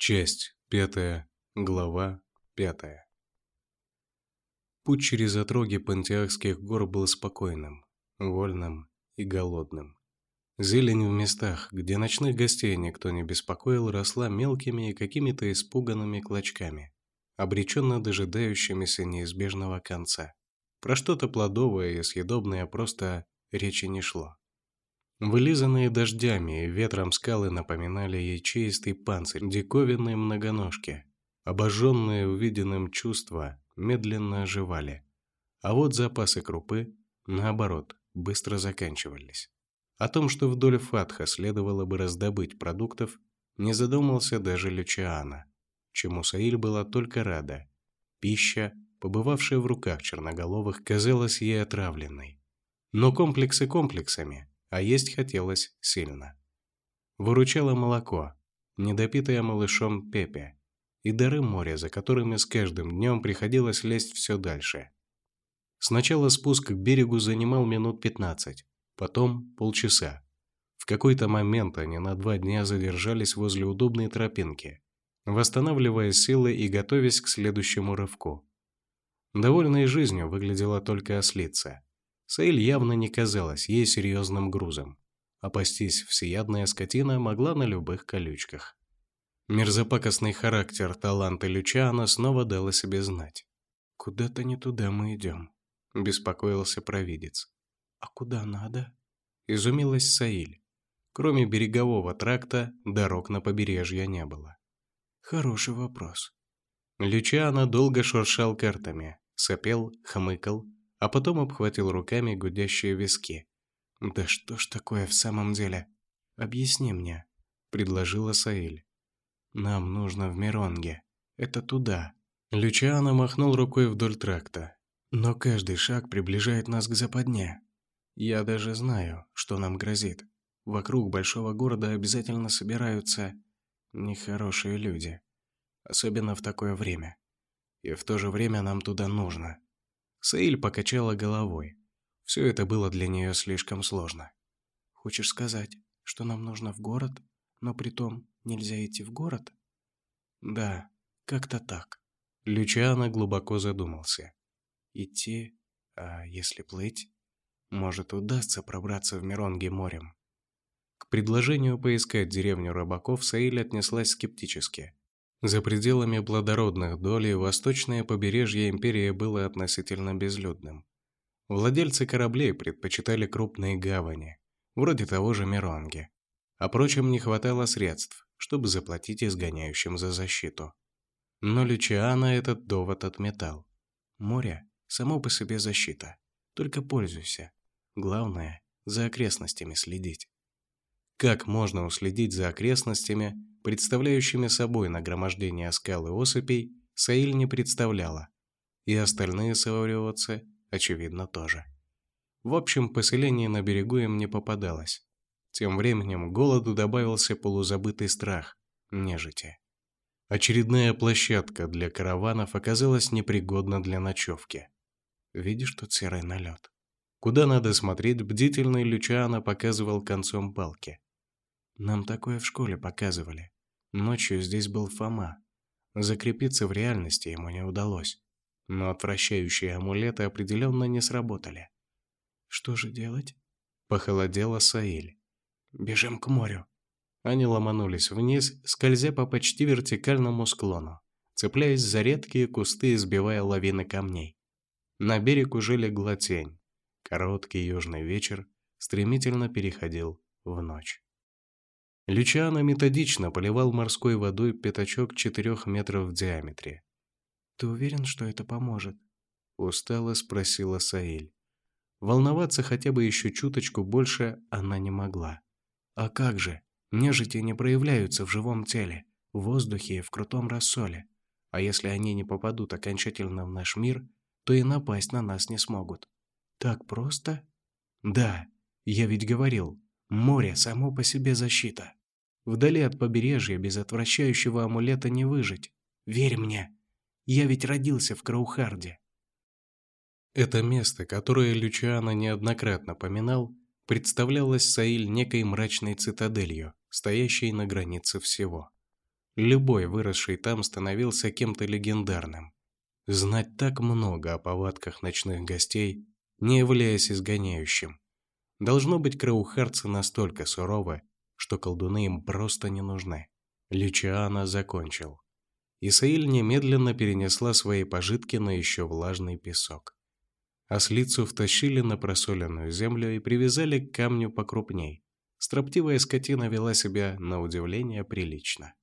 Часть пятая, глава пятая. Путь через отроги Пантиакских гор был спокойным, вольным и голодным. Зелень в местах, где ночных гостей никто не беспокоил, росла мелкими и какими-то испуганными клочками, обреченно дожидающимися неизбежного конца. Про что-то плодовое и съедобное просто речи не шло. Вылизанные дождями и ветром скалы напоминали ячеистый панцирь диковинной многоножки. Обожженные увиденным чувства медленно оживали. А вот запасы крупы, наоборот, быстро заканчивались. О том, что вдоль Фатха следовало бы раздобыть продуктов, не задумался даже Лючиана, чему Саиль была только рада. Пища, побывавшая в руках черноголовых, казалась ей отравленной. Но комплексы комплексами, а есть хотелось сильно. Выручало молоко, недопитое малышом Пепе, и дары моря, за которыми с каждым днем приходилось лезть все дальше. Сначала спуск к берегу занимал минут 15, потом полчаса. В какой-то момент они на два дня задержались возле удобной тропинки, восстанавливая силы и готовясь к следующему рывку. Довольной жизнью выглядела только ослица – Сейль явно не казалась ей серьезным грузом. а пастись всеядная скотина могла на любых колючках. Мерзопакостный характер таланта Лючана снова дал себе знать. «Куда-то не туда мы идем», – беспокоился провидец. «А куда надо?» – изумилась Саиль. Кроме берегового тракта, дорог на побережье не было. «Хороший вопрос». Лючано долго шуршал картами, сопел, хмыкал, а потом обхватил руками гудящие виски. «Да что ж такое в самом деле? Объясни мне», – предложила Саиль. «Нам нужно в Миронге. Это туда». Лючиано махнул рукой вдоль тракта. «Но каждый шаг приближает нас к западне. Я даже знаю, что нам грозит. Вокруг большого города обязательно собираются нехорошие люди. Особенно в такое время. И в то же время нам туда нужно. Саиль покачала головой. Все это было для нее слишком сложно. «Хочешь сказать, что нам нужно в город, но при том нельзя идти в город?» «Да, как-то так». Лючано глубоко задумался. «Идти? А если плыть? Может, удастся пробраться в Миронге морем?» К предложению поискать деревню рыбаков Саиль отнеслась скептически. За пределами плодородных долей восточное побережье империи было относительно безлюдным. Владельцы кораблей предпочитали крупные гавани, вроде того же Миронги, а прочим не хватало средств, чтобы заплатить изгоняющим за защиту. Но Лючиана этот довод отметал. Море – само по себе защита, только пользуйся. Главное – за окрестностями следить. Как можно уследить за окрестностями, представляющими собой нагромождение скал и осыпей, Саиль не представляла. И остальные сауриотцы, очевидно, тоже. В общем, поселение на берегу им не попадалось. Тем временем голоду добавился полузабытый страх – нежити. Очередная площадка для караванов оказалась непригодна для ночевки. Видишь тут серый налет? Куда надо смотреть, бдительный Лючано показывал концом палки. Нам такое в школе показывали. Ночью здесь был Фома. Закрепиться в реальности ему не удалось. Но отвращающие амулеты определенно не сработали. «Что же делать?» Похолодела Саиль. «Бежим к морю». Они ломанулись вниз, скользя по почти вертикальному склону, цепляясь за редкие кусты и сбивая лавины камней. На берег уже легла тень. Короткий южный вечер стремительно переходил в ночь. Лючано методично поливал морской водой пятачок четырех метров в диаметре. «Ты уверен, что это поможет?» Устало спросила Саиль. Волноваться хотя бы еще чуточку больше она не могла. «А как же? Нежити не проявляются в живом теле, в воздухе и в крутом рассоле. А если они не попадут окончательно в наш мир, то и напасть на нас не смогут». «Так просто?» «Да, я ведь говорил, море само по себе защита». Вдали от побережья без отвращающего амулета не выжить. Верь мне, я ведь родился в Краухарде. Это место, которое Лючиано неоднократно поминал, представлялось Саиль некой мрачной цитаделью, стоящей на границе всего. Любой, выросший там, становился кем-то легендарным. Знать так много о повадках ночных гостей, не являясь изгоняющим. Должно быть, краухарцы настолько суровы, что колдуны им просто не нужны. Лючиана закончил. Исаиль немедленно перенесла свои пожитки на еще влажный песок. Ослицу втащили на просоленную землю и привязали к камню покрупней. Строптивая скотина вела себя, на удивление, прилично.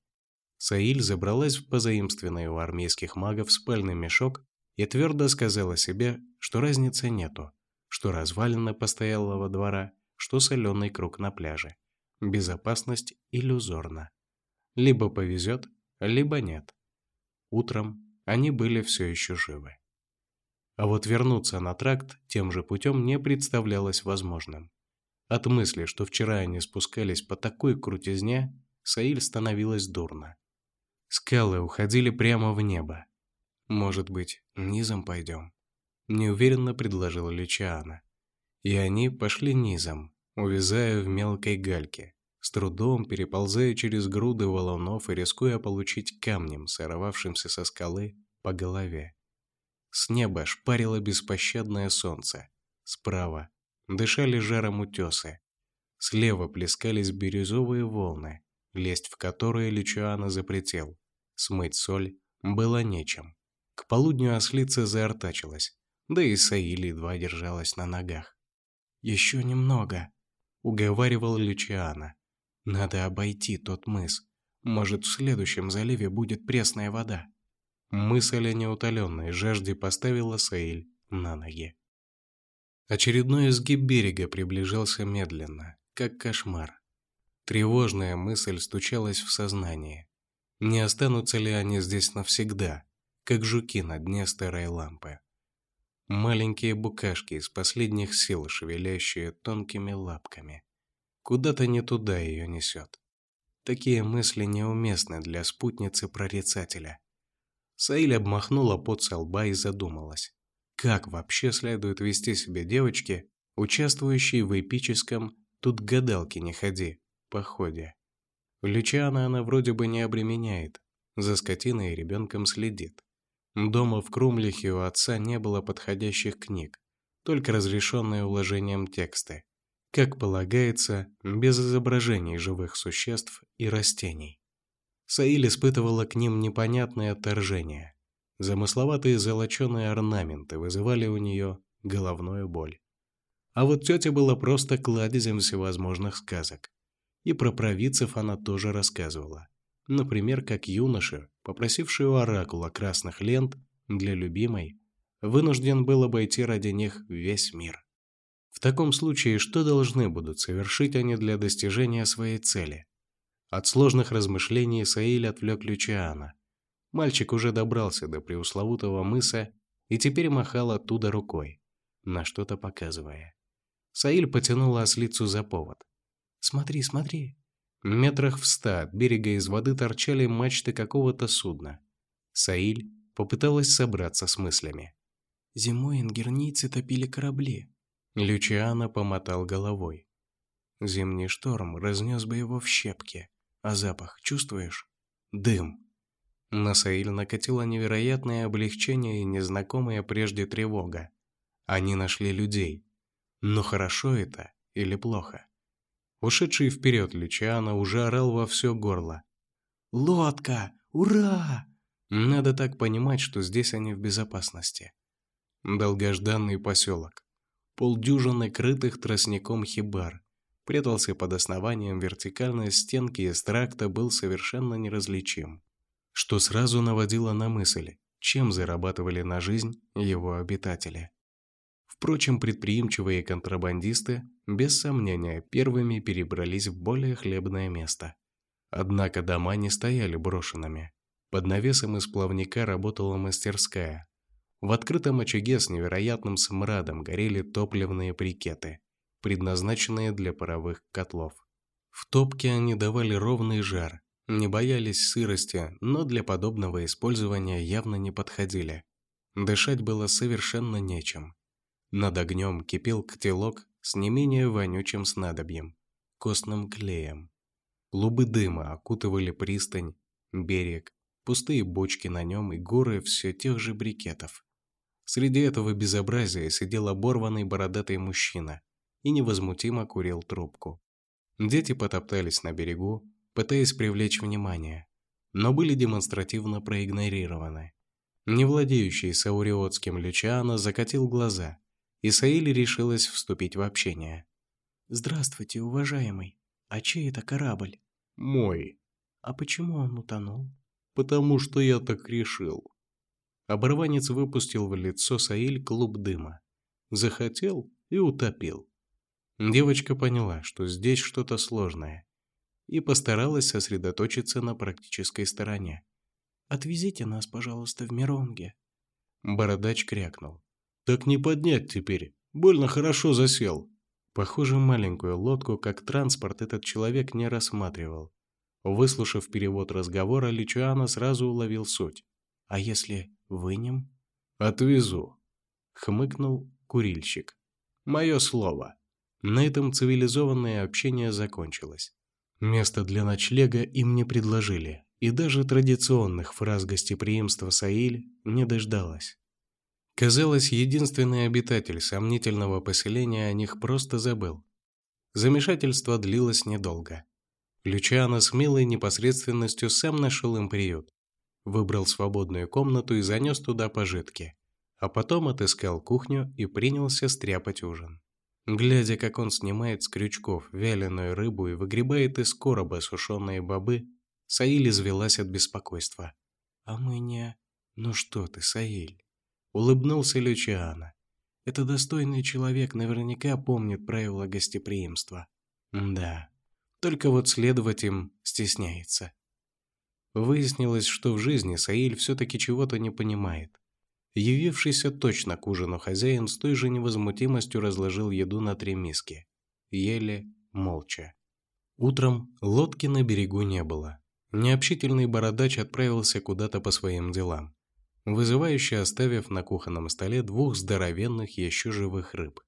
Саиль забралась в позаимствованный у армейских магов спальный мешок и твердо сказала себе, что разницы нету, что развалина постоялого двора, что соленый круг на пляже. Безопасность иллюзорна. Либо повезет, либо нет. Утром они были все еще живы. А вот вернуться на тракт тем же путем не представлялось возможным. От мысли, что вчера они спускались по такой крутизне, Саиль становилась дурно. Скалы уходили прямо в небо. «Может быть, низом пойдем?» Неуверенно предложила Лючиана. И они пошли низом, увязая в мелкой гальке, с трудом переползая через груды валунов и рискуя получить камнем, сорвавшимся со скалы, по голове. С неба шпарило беспощадное солнце. Справа дышали жаром утесы. Слева плескались бирюзовые волны, лезть в которые Лючуана запретил. Смыть соль было нечем. К полудню ослица заортачилась, да и Саили едва держалась на ногах. «Еще немного», — уговаривал Лючиана. «Надо обойти тот мыс. Может, в следующем заливе будет пресная вода». Мысль о неутоленной жажде поставила Саиль на ноги. Очередной изгиб берега приближался медленно, как кошмар. Тревожная мысль стучалась в сознание. Не останутся ли они здесь навсегда, как жуки на дне старой лампы? Маленькие букашки из последних сил, шевелящие тонкими лапками. Куда-то не туда ее несет. Такие мысли неуместны для спутницы-прорицателя. Саиль обмахнула со лба и задумалась. Как вообще следует вести себя девочке, участвующей в эпическом «тут гадалки не ходи» походе? Лючана она вроде бы не обременяет, за скотиной и ребенком следит. Дома в Крумлихе у отца не было подходящих книг, только разрешенные уложением тексты. Как полагается, без изображений живых существ и растений. Саиль испытывала к ним непонятное отторжение. Замысловатые золоченые орнаменты вызывали у нее головную боль. А вот тетя была просто кладезем всевозможных сказок. И про провидцев она тоже рассказывала. Например, как юноша, попросивший у оракула красных лент для любимой, вынужден был обойти ради них весь мир. В таком случае, что должны будут совершить они для достижения своей цели? От сложных размышлений Саиль отвлек Лючиана. Мальчик уже добрался до преусловутого мыса и теперь махал оттуда рукой, на что-то показывая. Саиль потянула ослицу за повод. «Смотри, смотри!» Метрах в ста от берега из воды торчали мачты какого-то судна. Саиль попыталась собраться с мыслями. «Зимой ингернийцы топили корабли». Лючиана помотал головой. Зимний шторм разнес бы его в щепки. А запах чувствуешь? Дым. На Саиль накатило невероятное облегчение и незнакомая прежде тревога. Они нашли людей. Но хорошо это или плохо? Ушедший вперед Лючиана уже орал во все горло. «Лодка! Ура!» Надо так понимать, что здесь они в безопасности. Долгожданный поселок. Полдюжины крытых тростником хибар, прятался под основанием вертикальной стенки из тракта был совершенно неразличим, что сразу наводило на мысль, чем зарабатывали на жизнь его обитатели. Впрочем, предприимчивые контрабандисты, без сомнения, первыми перебрались в более хлебное место. Однако дома не стояли брошенными. Под навесом из плавника работала мастерская. В открытом очаге с невероятным смрадом горели топливные брикеты предназначенные для паровых котлов. В топке они давали ровный жар, не боялись сырости, но для подобного использования явно не подходили. Дышать было совершенно нечем. Над огнем кипел котелок с не менее вонючим снадобьем – костным клеем. Клубы дыма окутывали пристань, берег, пустые бочки на нем и горы все тех же брикетов. Среди этого безобразия сидел оборванный бородатый мужчина и невозмутимо курил трубку. Дети потоптались на берегу, пытаясь привлечь внимание, но были демонстративно проигнорированы. Не владеющий сауриотским Лючиано закатил глаза, и Саили решилась вступить в общение. «Здравствуйте, уважаемый. А чей это корабль?» «Мой». «А почему он утонул?» «Потому что я так решил». Оборванец выпустил в лицо Саиль клуб дыма. Захотел и утопил. Девочка поняла, что здесь что-то сложное, и постаралась сосредоточиться на практической стороне. «Отвезите нас, пожалуйста, в Миронге». Бородач крякнул. «Так не поднять теперь. Больно хорошо засел». Похоже, маленькую лодку как транспорт этот человек не рассматривал. Выслушав перевод разговора, Личуана сразу уловил суть. «А если вынем?» «Отвезу», — хмыкнул курильщик. «Мое слово». На этом цивилизованное общение закончилось. Место для ночлега им не предложили, и даже традиционных фраз гостеприимства Саиль не дождалась. Казалось, единственный обитатель сомнительного поселения о них просто забыл. Замешательство длилось недолго. Лючано с милой непосредственностью сам нашел им приют. Выбрал свободную комнату и занес туда пожитки. А потом отыскал кухню и принялся стряпать ужин. Глядя, как он снимает с крючков вяленую рыбу и выгребает из короба сушеные бобы, Саиль извелась от беспокойства. «А мы не...» «Ну что ты, Саиль?» Улыбнулся Лючиана. «Это достойный человек наверняка помнит правила гостеприимства». «Да, только вот следовать им стесняется». Выяснилось, что в жизни Саиль все-таки чего-то не понимает. Явившийся точно к ужину хозяин с той же невозмутимостью разложил еду на три миски. Ели молча. Утром лодки на берегу не было. Необщительный бородач отправился куда-то по своим делам, вызывающе оставив на кухонном столе двух здоровенных еще живых рыб.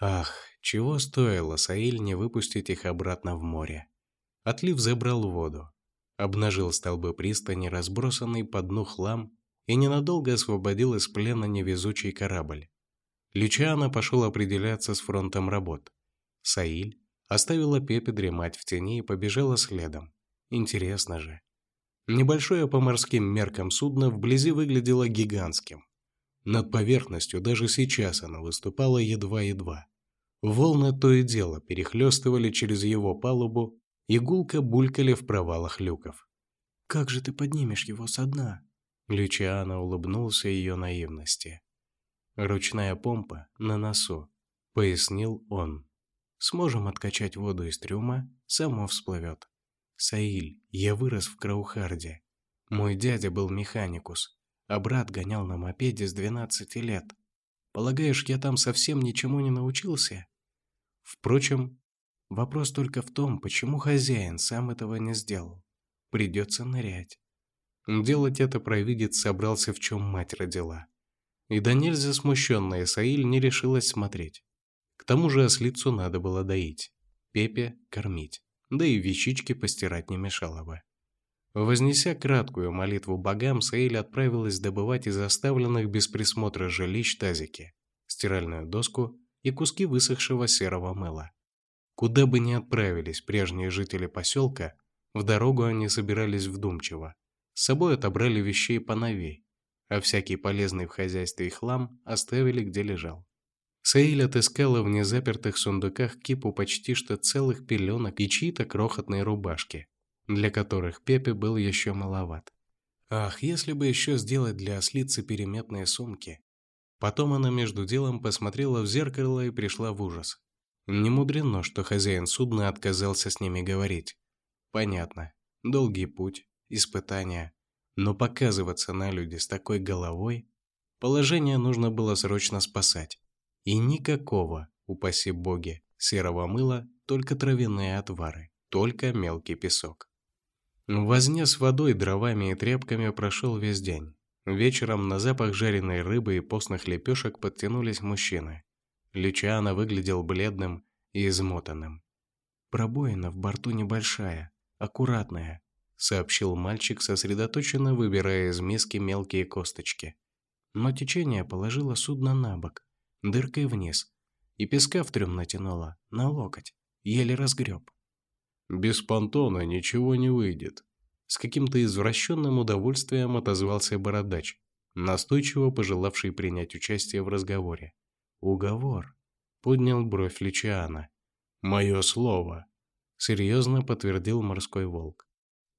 Ах, чего стоило Саиль не выпустить их обратно в море. Отлив забрал воду, обнажил столбы пристани, разбросанный по дну хлам и ненадолго освободил из плена невезучий корабль. Лючано пошел определяться с фронтом работ. Саиль оставила Пепе дремать в тени и побежала следом. Интересно же. Небольшое по морским меркам судно вблизи выглядело гигантским. Над поверхностью даже сейчас оно выступало едва-едва. Волны то и дело перехлестывали через его палубу и гулко булькали в провалах люков. «Как же ты поднимешь его со дна?» Лючиано улыбнулся ее наивности. «Ручная помпа на носу», — пояснил он. «Сможем откачать воду из трюма, само всплывет. Саиль, я вырос в Краухарде. Мой дядя был механикус, а брат гонял на мопеде с 12 лет. Полагаешь, я там совсем ничему не научился? Впрочем, вопрос только в том, почему хозяин сам этого не сделал. Придется нырять. Делать это провидец собрался, в чем мать родила. И до нельзя смущенная Саиль не решилась смотреть. К тому же ослицу надо было доить, Пепе кормить, да и вещички постирать не мешало бы. Вознеся краткую молитву богам, Саиль отправилась добывать из оставленных без присмотра жилищ тазики, стиральную доску и куски высохшего серого мыла. Куда бы ни отправились прежние жители поселка, в дорогу они собирались вдумчиво, с собой отобрали вещей поновей, а всякий полезный в хозяйстве хлам оставили где лежал. Саиль отыскала в незапертых сундуках кипу почти что целых пеленок и чьи-то крохотные рубашки, для которых Пепе был еще маловат. Ах, если бы еще сделать для ослицы переметные сумки. Потом она между делом посмотрела в зеркало и пришла в ужас. Не мудрено, что хозяин судна отказался с ними говорить. Понятно. Долгий путь, испытания. Но показываться на люди с такой головой... Положение нужно было срочно спасать. И никакого, упаси боги, серого мыла, только травяные отвары, только мелкий песок. Возня с водой, дровами и тряпками прошел весь день. Вечером на запах жареной рыбы и постных лепешек подтянулись мужчины. Лючано выглядел бледным и измотанным. Пробоина в борту небольшая, аккуратная, сообщил мальчик, сосредоточенно выбирая из миски мелкие косточки. Но течение положило судно на бок, дыркой вниз, и песка в трюм натянуло, на локоть, еле разгреб. «Без понтона ничего не выйдет», — с каким-то извращенным удовольствием отозвался бородач, настойчиво пожелавший принять участие в разговоре. «Уговор», — поднял бровь Личиана. «Мое слово», — серьезно подтвердил морской волк.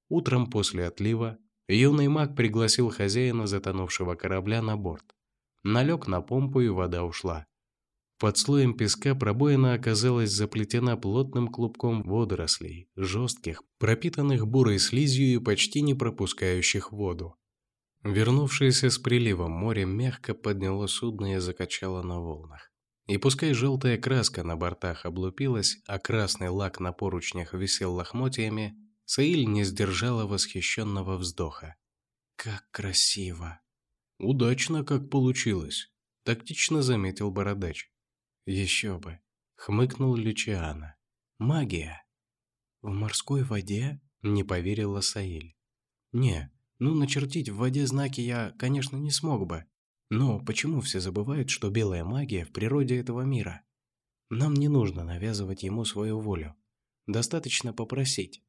Утром после отлива юный маг пригласил хозяина затонувшего корабля на борт. Налег на помпу, и вода ушла. Под слоем песка пробоина оказалась заплетена плотным клубком водорослей, жестких, пропитанных бурой слизью и почти не пропускающих воду. Вернувшееся с приливом море мягко подняло судно и закачало на волнах. И пускай желтая краска на бортах облупилась, а красный лак на поручнях висел лохмотьями, Саиль не сдержала восхищенного вздоха. «Как красиво!» «Удачно, как получилось», — тактично заметил Бородач. «Еще бы!» — хмыкнул Лючиана. «Магия!» «В морской воде?» — не поверила Саиль. «Не, ну начертить в воде знаки я, конечно, не смог бы. Но почему все забывают, что белая магия в природе этого мира? Нам не нужно навязывать ему свою волю. Достаточно попросить.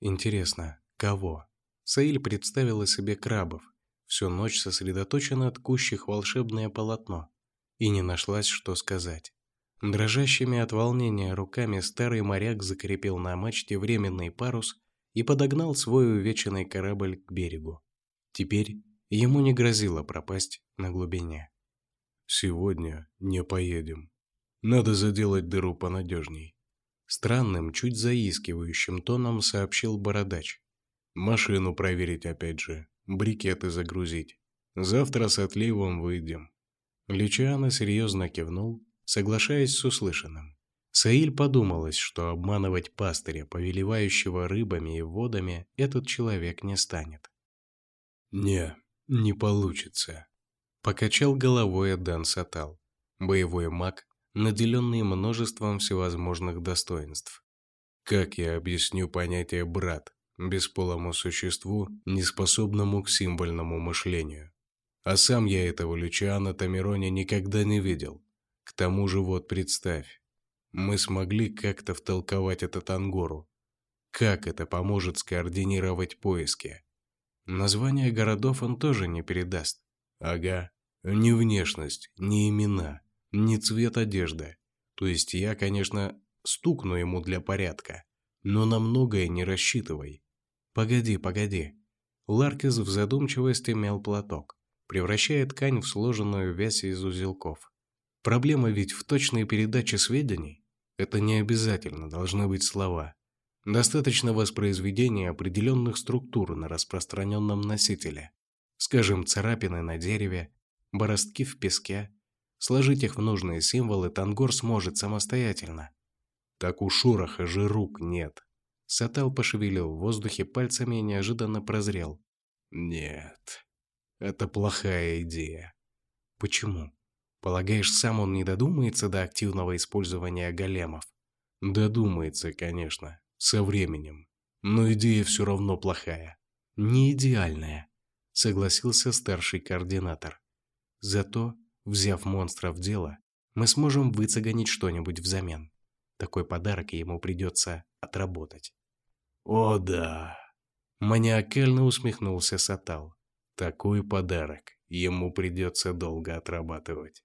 Интересно, кого? Саиль представила себе крабов, всю ночь сосредоточенно ткущих волшебное полотно, и не нашлась, что сказать. Дрожащими от волнения руками старый моряк закрепил на мачте временный парус и подогнал свой увеченный корабль к берегу. Теперь ему не грозило пропасть на глубине. «Сегодня не поедем. Надо заделать дыру понадежней. Странным, чуть заискивающим тоном сообщил Бородач. «Машину проверить опять же, брикеты загрузить. Завтра с отливом выйдем». Лючиано серьезно кивнул, соглашаясь с услышанным. Саиль подумалось, что обманывать пастыря, повелевающего рыбами и водами, этот человек не станет. «Не, не получится», — покачал головой Дан Сатал, боевой маг, наделенный множеством всевозможных достоинств. Как я объясню понятие «брат» бесполому существу, неспособному к символьному мышлению? А сам я этого Лючиана Тамироне никогда не видел. К тому же вот представь, мы смогли как-то втолковать этот Ангору. Как это поможет скоординировать поиски? Название городов он тоже не передаст. Ага, ни внешность, ни имена не цвет одежды. То есть я, конечно, стукну ему для порядка, но на многое не рассчитывай. Погоди, погоди. Ларкис в задумчивости мял платок, превращая ткань в сложенную вязь из узелков. Проблема ведь в точной передаче сведений. Это не обязательно должны быть слова. Достаточно воспроизведения определенных структур на распространенном носителе. Скажем, царапины на дереве, бороздки в песке, Сложить их в нужные символы Тангор сможет самостоятельно. Так у Шураха же рук нет. Сатал пошевелил в воздухе пальцами и неожиданно прозрел. Нет, это плохая идея. Почему? Полагаешь, сам он не додумается до активного использования големов? Додумается, конечно, со временем. Но идея все равно плохая. Не идеальная, согласился старший координатор. Зато Взяв монстра в дело, мы сможем выцегонить что-нибудь взамен. Такой подарок ему придется отработать. «О да!» Маниакально усмехнулся Сатал. «Такой подарок ему придется долго отрабатывать».